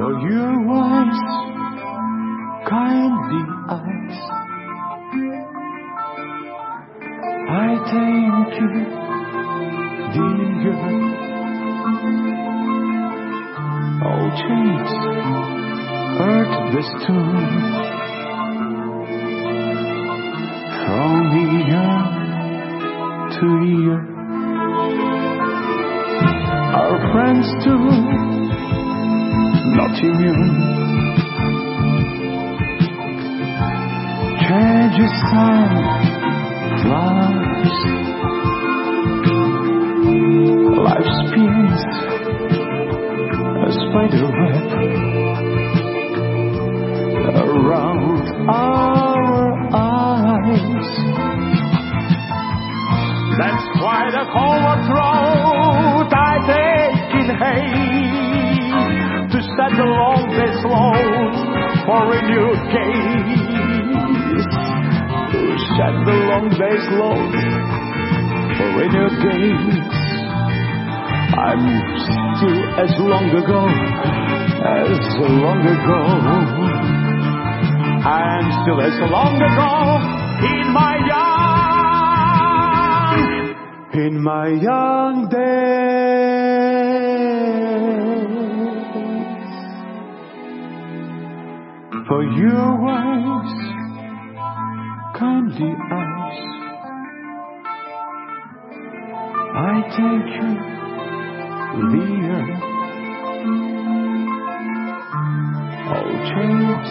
for your wise, kindly eyes. I thank you, dear. Oh, All chains hurt the stone from year to year. Our friends too, immune. Changes time flies. Life spins a spider web around our eyes. That's why the cold for your gaze. Set the long day's load for a new gaze. I'm still as long ago, as long ago. I'm still as long ago in my young, in my young For your wise, kindly eyes, I thank you, dear. All chains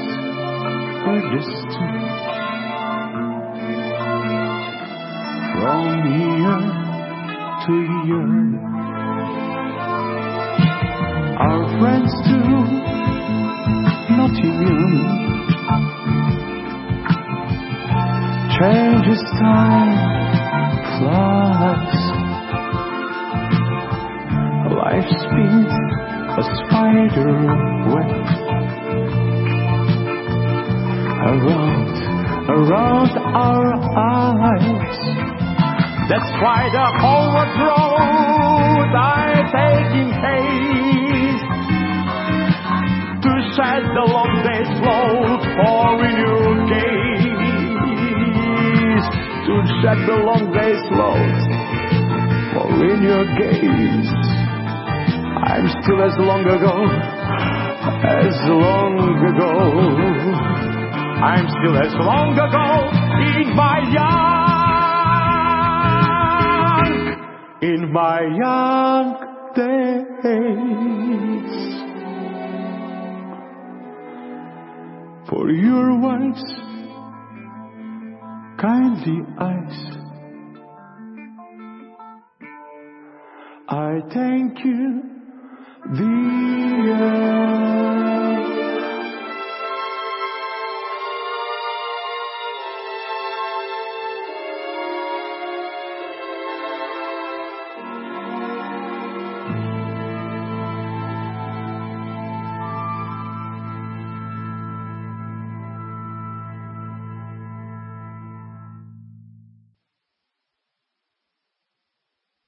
are distant from here to year. Changes time flies. Life spins a spider web around, around our eyes. That's why the homeward road I take in haste to shed the long day's load for renewed shed the long day's load for in your gaze. I'm still as long ago, as long ago. I'm still as long ago in my young, in my young days. For your wise, kindly eyes, I thank you, dear.